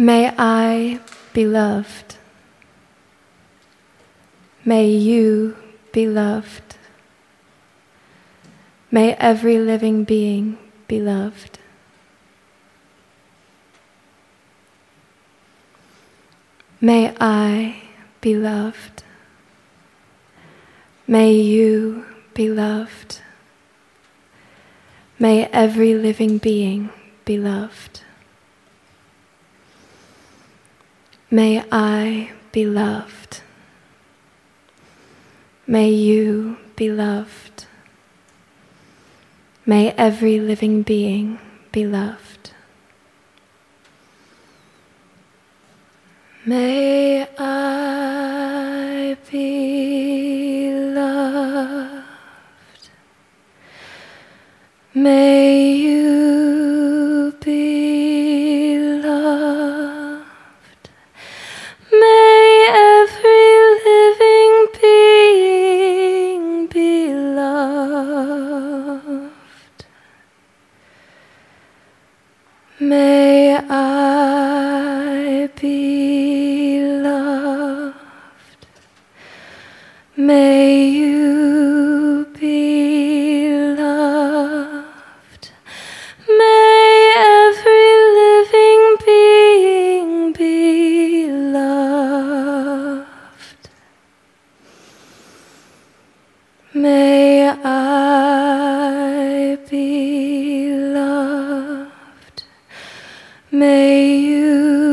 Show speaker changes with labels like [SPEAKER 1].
[SPEAKER 1] May I be loved. May you be loved. May every living being be loved. May I be loved. May you be loved. May every living being be loved. May I be loved. May you be loved. May every living being be loved. May I be loved. May May I be loved. May you be loved. May every living being be loved. May I May you